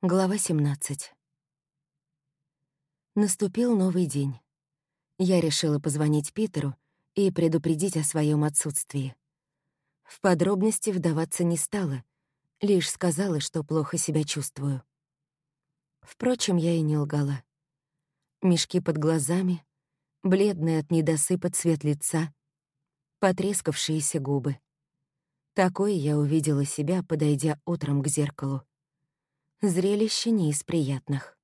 Глава 17. Наступил новый день. Я решила позвонить Питеру и предупредить о своем отсутствии. В подробности вдаваться не стала, лишь сказала, что плохо себя чувствую. Впрочем, я и не лгала. Мешки под глазами, бледный от недосыпа цвет лица, потрескавшиеся губы. Такой я увидела себя, подойдя утром к зеркалу. Зрелище не из приятных.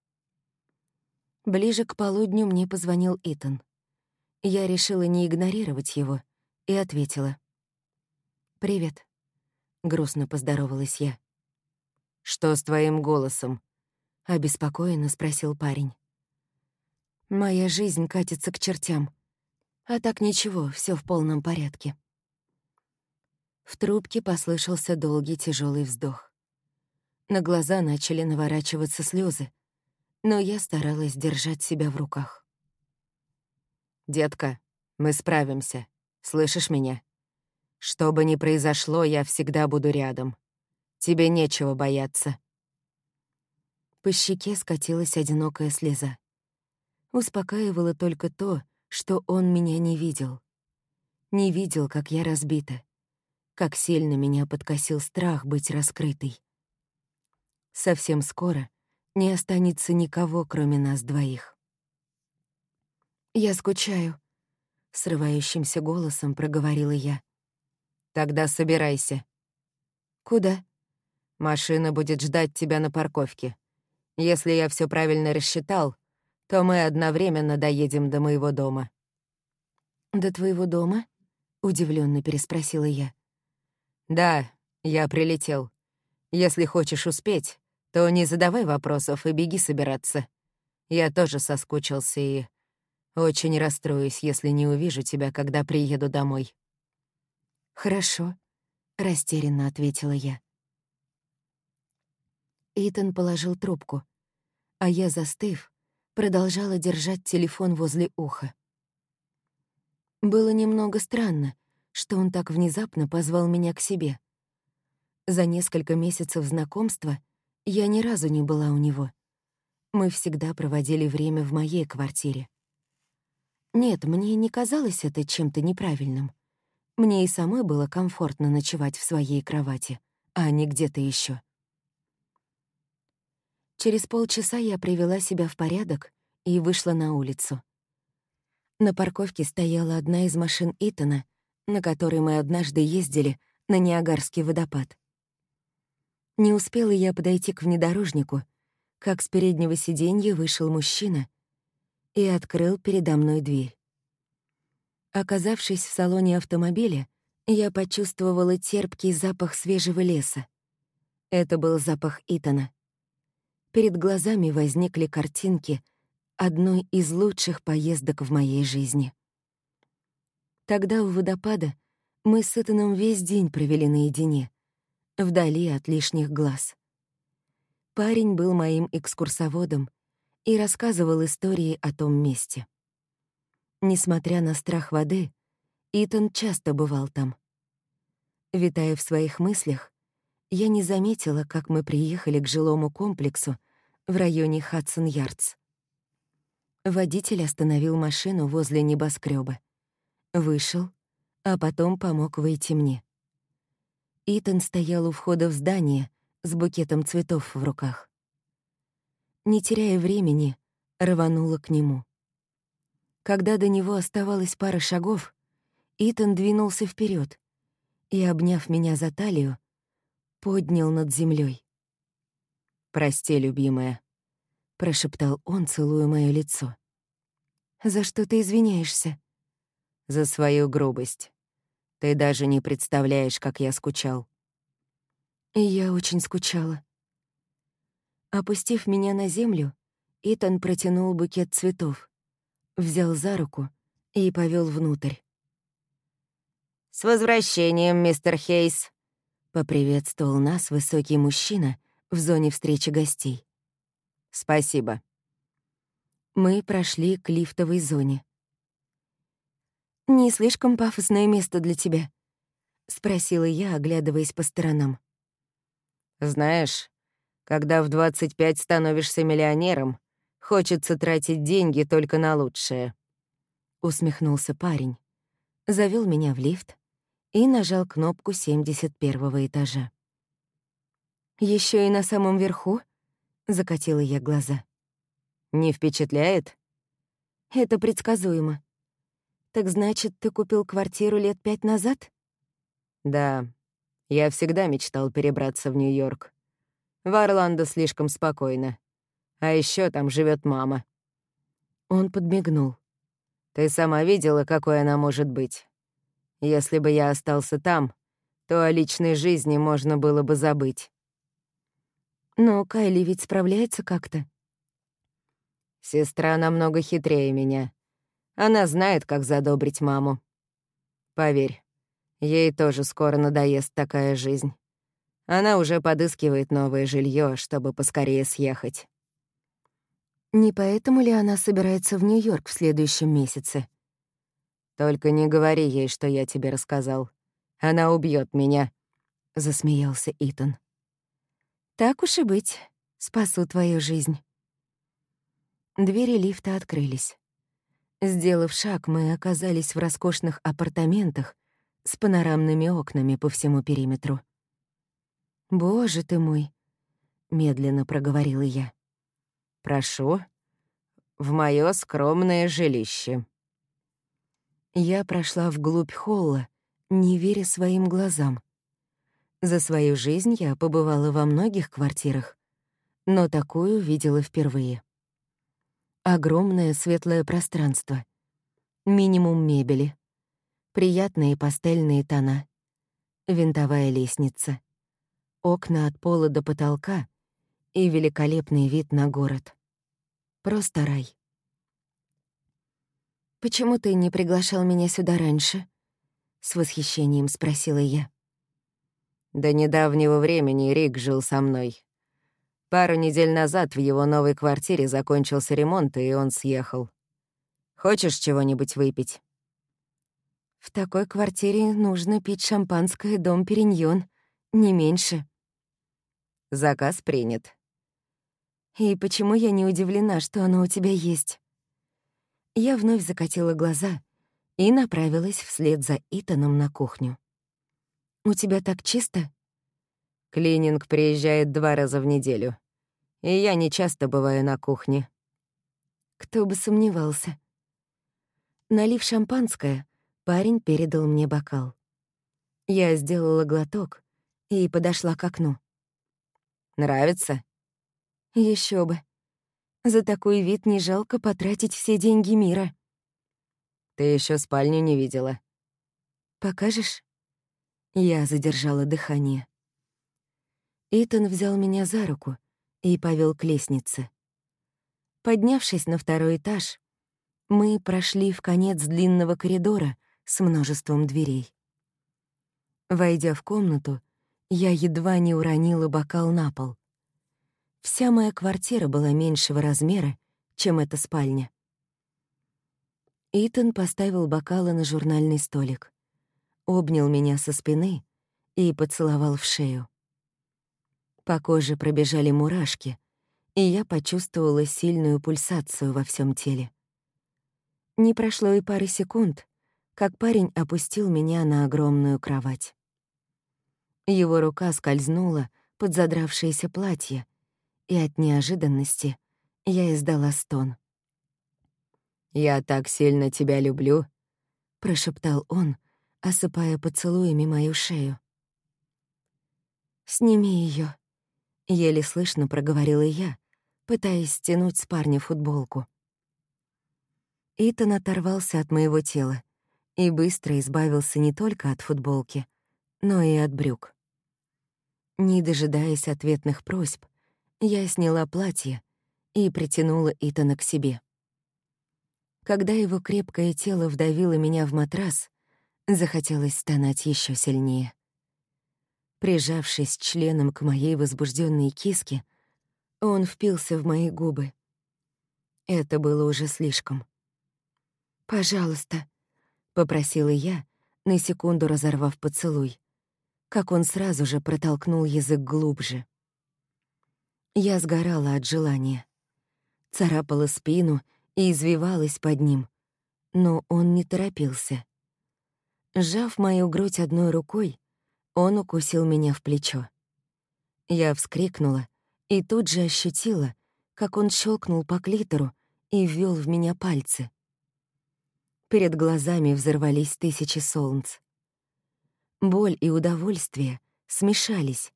Ближе к полудню мне позвонил Итан. Я решила не игнорировать его и ответила. «Привет», — грустно поздоровалась я. «Что с твоим голосом?» — обеспокоенно спросил парень. «Моя жизнь катится к чертям. А так ничего, все в полном порядке». В трубке послышался долгий тяжелый вздох. На глаза начали наворачиваться слезы, но я старалась держать себя в руках. «Детка, мы справимся. Слышишь меня? Что бы ни произошло, я всегда буду рядом. Тебе нечего бояться». По щеке скатилась одинокая слеза. Успокаивало только то, что он меня не видел. Не видел, как я разбита, как сильно меня подкосил страх быть раскрытой. Совсем скоро не останется никого, кроме нас двоих. «Я скучаю», — срывающимся голосом проговорила я. «Тогда собирайся». «Куда?» «Машина будет ждать тебя на парковке. Если я все правильно рассчитал, то мы одновременно доедем до моего дома». «До твоего дома?» — удивленно переспросила я. «Да, я прилетел. Если хочешь успеть, то не задавай вопросов и беги собираться. Я тоже соскучился и очень расстроюсь, если не увижу тебя, когда приеду домой». «Хорошо», — растерянно ответила я. Итан положил трубку, а я, застыв, продолжала держать телефон возле уха. Было немного странно, что он так внезапно позвал меня к себе. За несколько месяцев знакомства — я ни разу не была у него. Мы всегда проводили время в моей квартире. Нет, мне не казалось это чем-то неправильным. Мне и самой было комфортно ночевать в своей кровати, а не где-то еще. Через полчаса я привела себя в порядок и вышла на улицу. На парковке стояла одна из машин Итана, на которой мы однажды ездили на Ниагарский водопад. Не успела я подойти к внедорожнику, как с переднего сиденья вышел мужчина и открыл передо мной дверь. Оказавшись в салоне автомобиля, я почувствовала терпкий запах свежего леса. Это был запах Итана. Перед глазами возникли картинки одной из лучших поездок в моей жизни. Тогда у водопада мы с Итаном весь день провели наедине вдали от лишних глаз. Парень был моим экскурсоводом и рассказывал истории о том месте. Несмотря на страх воды, Итан часто бывал там. Витая в своих мыслях, я не заметила, как мы приехали к жилому комплексу в районе Хадсон-Ярдс. Водитель остановил машину возле небоскреба, Вышел, а потом помог выйти мне. Итан стоял у входа в здание с букетом цветов в руках. Не теряя времени, рванула к нему. Когда до него оставалось пара шагов, Итан двинулся вперед и, обняв меня за талию, поднял над землей. «Прости, любимая», — прошептал он, целуя моё лицо. «За что ты извиняешься?» «За свою грубость. Ты даже не представляешь, как я скучал. И я очень скучала. Опустив меня на землю, Итан протянул букет цветов, взял за руку и повел внутрь. «С возвращением, мистер Хейс!» — поприветствовал нас высокий мужчина в зоне встречи гостей. «Спасибо». Мы прошли к лифтовой зоне. «Не слишком пафосное место для тебя?» — спросила я, оглядываясь по сторонам. «Знаешь, Когда в 25 становишься миллионером, хочется тратить деньги только на лучшее. Усмехнулся парень, завел меня в лифт и нажал кнопку 71 этажа. Еще и на самом верху?» — закатила я глаза. «Не впечатляет?» «Это предсказуемо. Так значит, ты купил квартиру лет пять назад?» «Да. Я всегда мечтал перебраться в Нью-Йорк. В Орландо слишком спокойно. А еще там живет мама». Он подмигнул. «Ты сама видела, какой она может быть. Если бы я остался там, то о личной жизни можно было бы забыть. Но Кайли ведь справляется как-то. Сестра намного хитрее меня. Она знает, как задобрить маму. Поверь, ей тоже скоро надоест такая жизнь. Она уже подыскивает новое жилье, чтобы поскорее съехать. Не поэтому ли она собирается в Нью-Йорк в следующем месяце? Только не говори ей, что я тебе рассказал. Она убьет меня, засмеялся Итан. Так уж и быть, спасу твою жизнь. Двери лифта открылись. Сделав шаг, мы оказались в роскошных апартаментах с панорамными окнами по всему периметру. «Боже ты мой!» — медленно проговорила я. «Прошу, в моё скромное жилище». Я прошла вглубь холла, не веря своим глазам. За свою жизнь я побывала во многих квартирах, но такую видела впервые. Огромное светлое пространство, минимум мебели, приятные пастельные тона, винтовая лестница, окна от пола до потолка и великолепный вид на город. Просто рай. «Почему ты не приглашал меня сюда раньше?» — с восхищением спросила я. До недавнего времени Рик жил со мной. Пару недель назад в его новой квартире закончился ремонт, и он съехал. Хочешь чего-нибудь выпить? В такой квартире нужно пить шампанское «Дом Периньон», не меньше. Заказ принят. И почему я не удивлена, что оно у тебя есть? Я вновь закатила глаза и направилась вслед за Итаном на кухню. «У тебя так чисто?» Клининг приезжает два раза в неделю. И я не часто бываю на кухне. Кто бы сомневался. Налив шампанское, парень передал мне бокал. Я сделала глоток и подошла к окну. «Нравится?» Еще бы. За такой вид не жалко потратить все деньги мира. Ты еще спальню не видела. Покажешь? Я задержала дыхание. Итан взял меня за руку и повел к лестнице. Поднявшись на второй этаж, мы прошли в конец длинного коридора с множеством дверей. Войдя в комнату, я едва не уронила бокал на пол. Вся моя квартира была меньшего размера, чем эта спальня. Итан поставил бокалы на журнальный столик обнял меня со спины и поцеловал в шею. По коже пробежали мурашки, и я почувствовала сильную пульсацию во всем теле. Не прошло и пары секунд, как парень опустил меня на огромную кровать. Его рука скользнула под задравшееся платье, и от неожиданности я издала стон. «Я так сильно тебя люблю», — прошептал он, осыпая поцелуями мою шею. «Сними ее, еле слышно проговорила я, пытаясь стянуть с парня футболку. Итан оторвался от моего тела и быстро избавился не только от футболки, но и от брюк. Не дожидаясь ответных просьб, я сняла платье и притянула Итана к себе. Когда его крепкое тело вдавило меня в матрас, Захотелось стонать еще сильнее. Прижавшись членом к моей возбужденной киске, он впился в мои губы. Это было уже слишком. «Пожалуйста», — попросила я, на секунду разорвав поцелуй, как он сразу же протолкнул язык глубже. Я сгорала от желания. Царапала спину и извивалась под ним, но он не торопился. Сжав мою грудь одной рукой, он укусил меня в плечо. Я вскрикнула и тут же ощутила, как он щелкнул по клитору и ввел в меня пальцы. Перед глазами взорвались тысячи солнц. Боль и удовольствие смешались,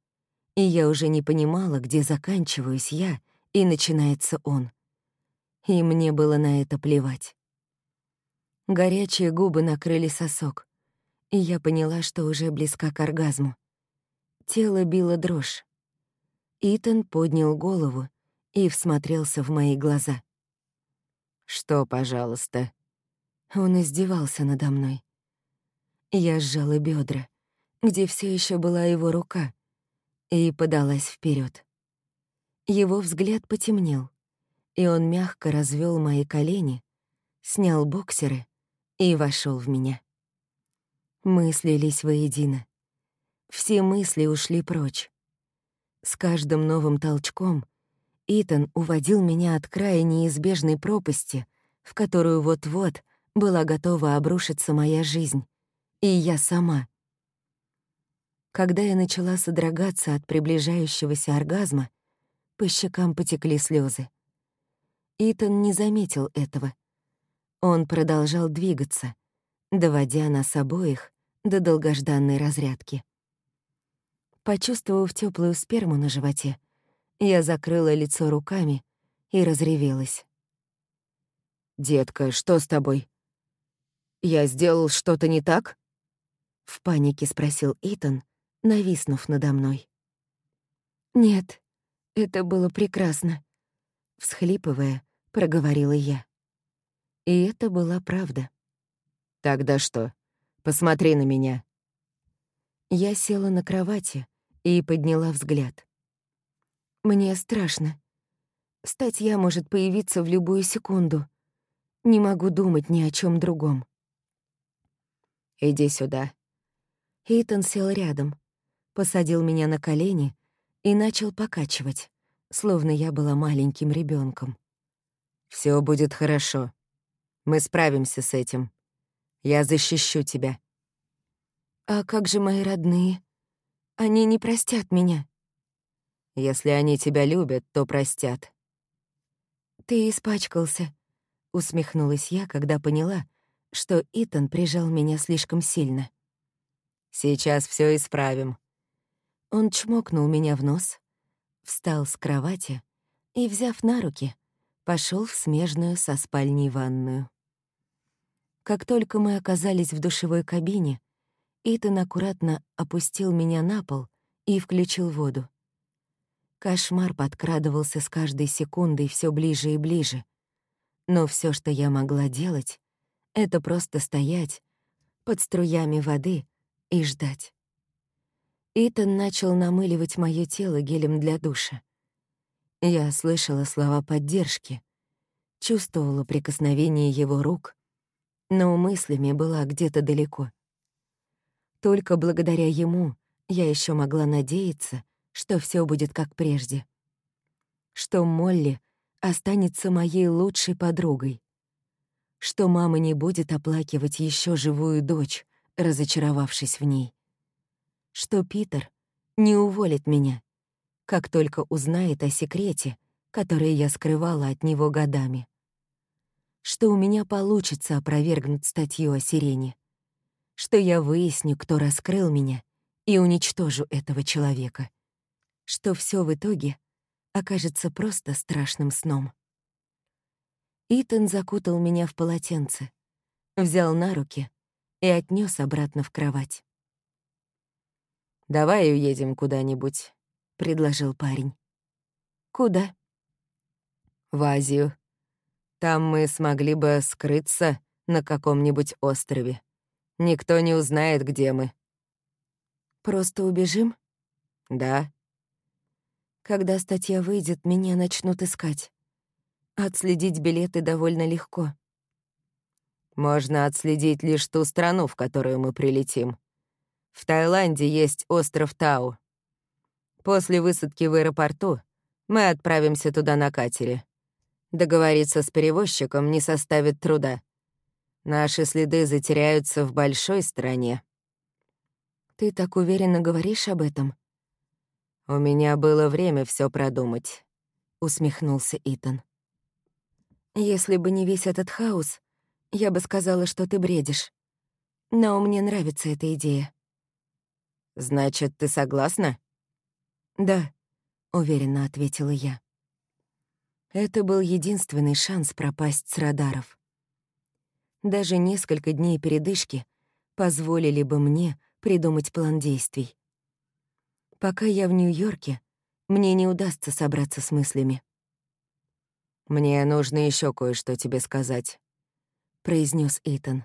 и я уже не понимала, где заканчиваюсь я и начинается он. И мне было на это плевать. Горячие губы накрыли сосок, и я поняла, что уже близка к оргазму. Тело било дрожь. Итан поднял голову и всмотрелся в мои глаза. «Что, пожалуйста?» Он издевался надо мной. Я сжала бедра, где все еще была его рука, и подалась вперед. Его взгляд потемнел, и он мягко развел мои колени, снял боксеры и вошел в меня. Мы слились воедино. Все мысли ушли прочь. С каждым новым толчком Итан уводил меня от края неизбежной пропасти, в которую вот-вот была готова обрушиться моя жизнь, и я сама. Когда я начала содрогаться от приближающегося оргазма, по щекам потекли слезы. Итан не заметил этого. Он продолжал двигаться, доводя нас обоих до долгожданной разрядки. Почувствовав теплую сперму на животе, я закрыла лицо руками и разревелась. «Детка, что с тобой? Я сделал что-то не так?» В панике спросил Итан, нависнув надо мной. «Нет, это было прекрасно», — всхлипывая, проговорила я. И это была правда. «Тогда что? Посмотри на меня». Я села на кровати и подняла взгляд. Мне страшно. Статья может появиться в любую секунду. Не могу думать ни о чем другом. «Иди сюда». Итан сел рядом, посадил меня на колени и начал покачивать, словно я была маленьким ребенком. Все будет хорошо. Мы справимся с этим. Я защищу тебя». «А как же мои родные? Они не простят меня». «Если они тебя любят, то простят». «Ты испачкался», — усмехнулась я, когда поняла, что Итан прижал меня слишком сильно. «Сейчас все исправим». Он чмокнул меня в нос, встал с кровати и, взяв на руки, пошел в смежную со спальней ванную. Как только мы оказались в душевой кабине, Итан аккуратно опустил меня на пол и включил воду. Кошмар подкрадывался с каждой секундой все ближе и ближе. Но все, что я могла делать, это просто стоять под струями воды и ждать. Итан начал намыливать мое тело гелем для душа. Я слышала слова поддержки, чувствовала прикосновение его рук, но мыслями была где-то далеко. Только благодаря ему я еще могла надеяться, что все будет как прежде. Что Молли останется моей лучшей подругой. Что мама не будет оплакивать еще живую дочь, разочаровавшись в ней. Что Питер не уволит меня, как только узнает о секрете, который я скрывала от него годами что у меня получится опровергнуть статью о сирене, что я выясню, кто раскрыл меня, и уничтожу этого человека, что все в итоге окажется просто страшным сном. Итан закутал меня в полотенце, взял на руки и отнес обратно в кровать. «Давай уедем куда-нибудь», — предложил парень. «Куда?» «В Азию», там мы смогли бы скрыться на каком-нибудь острове. Никто не узнает, где мы. Просто убежим? Да. Когда статья выйдет, меня начнут искать. Отследить билеты довольно легко. Можно отследить лишь ту страну, в которую мы прилетим. В Таиланде есть остров Тау. После высадки в аэропорту Мы отправимся туда на катере. Договориться с перевозчиком не составит труда. Наши следы затеряются в большой стране. Ты так уверенно говоришь об этом? У меня было время все продумать, усмехнулся Итан. Если бы не весь этот хаос, я бы сказала, что ты бредишь. Но мне нравится эта идея. Значит, ты согласна? Да, уверенно ответила я. Это был единственный шанс пропасть с радаров. Даже несколько дней передышки позволили бы мне придумать план действий. Пока я в Нью-Йорке, мне не удастся собраться с мыслями. «Мне нужно еще кое-что тебе сказать», — произнес Итан.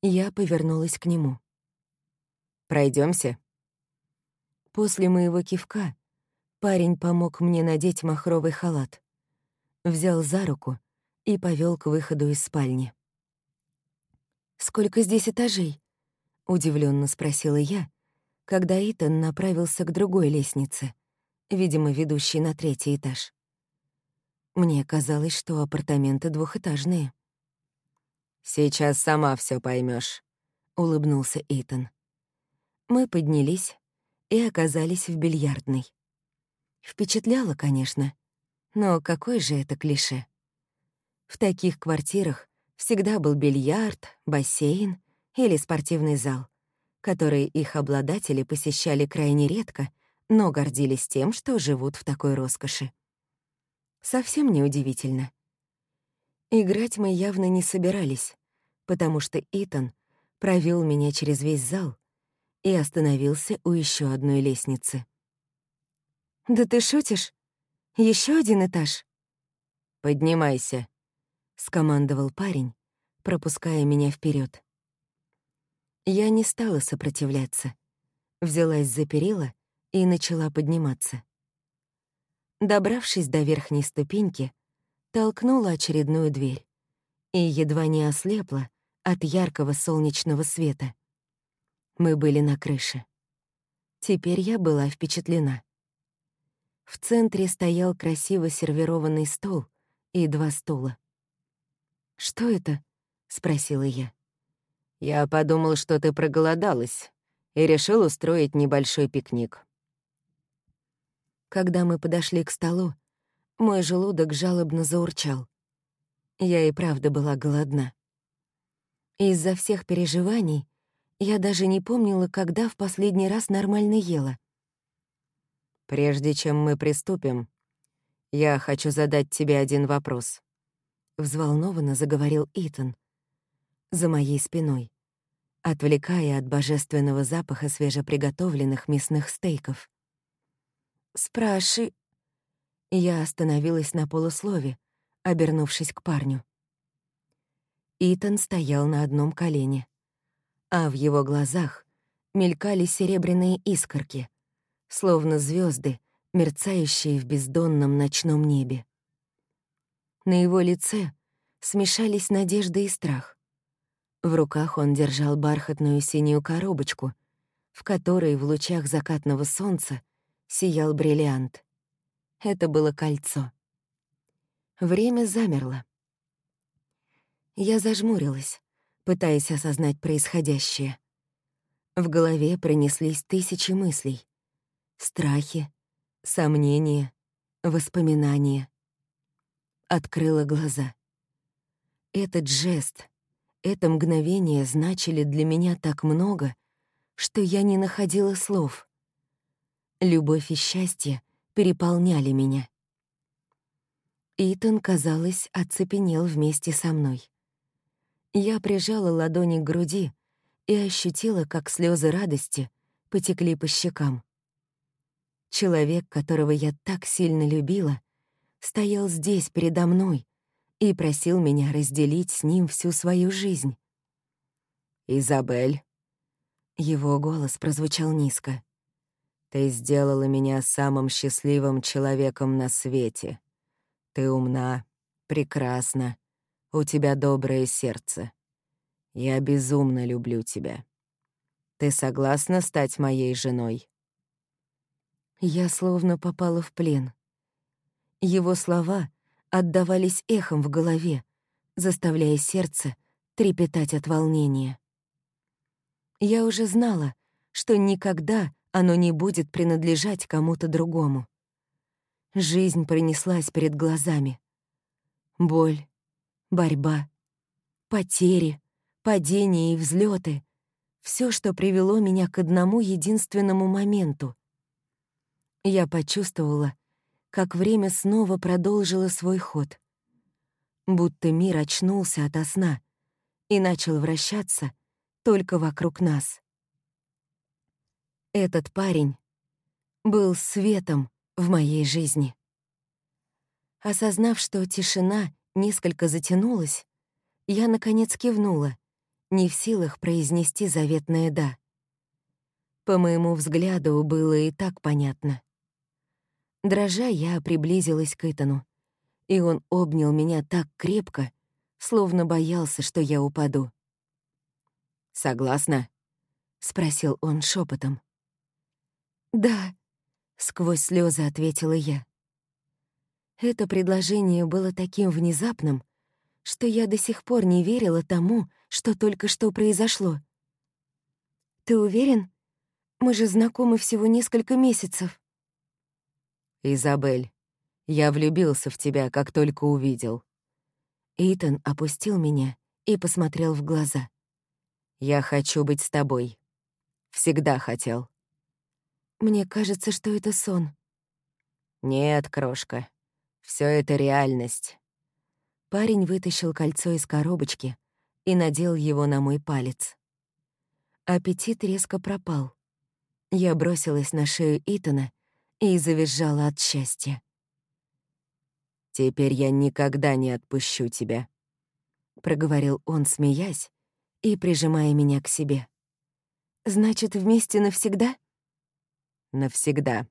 Я повернулась к нему. Пройдемся. После моего кивка парень помог мне надеть махровый халат, взял за руку и повел к выходу из спальни. «Сколько здесь этажей?» — удивленно спросила я, когда Итан направился к другой лестнице, видимо, ведущей на третий этаж. Мне казалось, что апартаменты двухэтажные. «Сейчас сама все поймешь, улыбнулся Итан. Мы поднялись и оказались в бильярдной. Впечатляло, конечно, но какое же это клише? В таких квартирах всегда был бильярд, бассейн или спортивный зал, которые их обладатели посещали крайне редко, но гордились тем, что живут в такой роскоши. Совсем неудивительно. Играть мы явно не собирались, потому что Итан провел меня через весь зал и остановился у еще одной лестницы. «Да ты шутишь? Еще один этаж?» «Поднимайся», — скомандовал парень, пропуская меня вперед. Я не стала сопротивляться, взялась за перила и начала подниматься. Добравшись до верхней ступеньки, толкнула очередную дверь и едва не ослепла от яркого солнечного света. Мы были на крыше. Теперь я была впечатлена. В центре стоял красиво сервированный стол и два стула. «Что это?» — спросила я. «Я подумал, что ты проголодалась и решил устроить небольшой пикник». Когда мы подошли к столу, мой желудок жалобно заурчал. Я и правда была голодна. Из-за всех переживаний я даже не помнила, когда в последний раз нормально ела. «Прежде чем мы приступим, я хочу задать тебе один вопрос», — взволнованно заговорил Итан за моей спиной, отвлекая от божественного запаха свежеприготовленных мясных стейков. «Спраши...» Я остановилась на полуслове, обернувшись к парню. Итан стоял на одном колене, а в его глазах мелькали серебряные искорки, словно звезды, мерцающие в бездонном ночном небе. На его лице смешались надежда и страх. В руках он держал бархатную синюю коробочку, в которой в лучах закатного солнца сиял бриллиант. Это было кольцо. Время замерло. Я зажмурилась, пытаясь осознать происходящее. В голове пронеслись тысячи мыслей. Страхи, сомнения, воспоминания. Открыла глаза. Этот жест, это мгновение значили для меня так много, что я не находила слов. Любовь и счастье переполняли меня. Итан, казалось, оцепенел вместе со мной. Я прижала ладони к груди и ощутила, как слезы радости потекли по щекам. Человек, которого я так сильно любила, стоял здесь передо мной и просил меня разделить с ним всю свою жизнь. «Изабель». Его голос прозвучал низко. Ты сделала меня самым счастливым человеком на свете. Ты умна, прекрасна, у тебя доброе сердце. Я безумно люблю тебя. Ты согласна стать моей женой?» Я словно попала в плен. Его слова отдавались эхом в голове, заставляя сердце трепетать от волнения. Я уже знала, что никогда оно не будет принадлежать кому-то другому. Жизнь пронеслась перед глазами. Боль, борьба, потери, падения и взлеты — все, что привело меня к одному единственному моменту. Я почувствовала, как время снова продолжило свой ход. Будто мир очнулся ото сна и начал вращаться только вокруг нас. Этот парень был светом в моей жизни. Осознав, что тишина несколько затянулась, я, наконец, кивнула, не в силах произнести заветное «да». По моему взгляду, было и так понятно. Дрожа, я приблизилась к Итану, и он обнял меня так крепко, словно боялся, что я упаду. «Согласна?» — спросил он шепотом. «Да», — сквозь слезы ответила я. Это предложение было таким внезапным, что я до сих пор не верила тому, что только что произошло. «Ты уверен? Мы же знакомы всего несколько месяцев». «Изабель, я влюбился в тебя, как только увидел». Итан опустил меня и посмотрел в глаза. «Я хочу быть с тобой. Всегда хотел». Мне кажется, что это сон. Нет, крошка, все это реальность. Парень вытащил кольцо из коробочки и надел его на мой палец. Аппетит резко пропал. Я бросилась на шею Итана и завизжала от счастья. «Теперь я никогда не отпущу тебя», — проговорил он, смеясь и прижимая меня к себе. «Значит, вместе навсегда?» навсегда.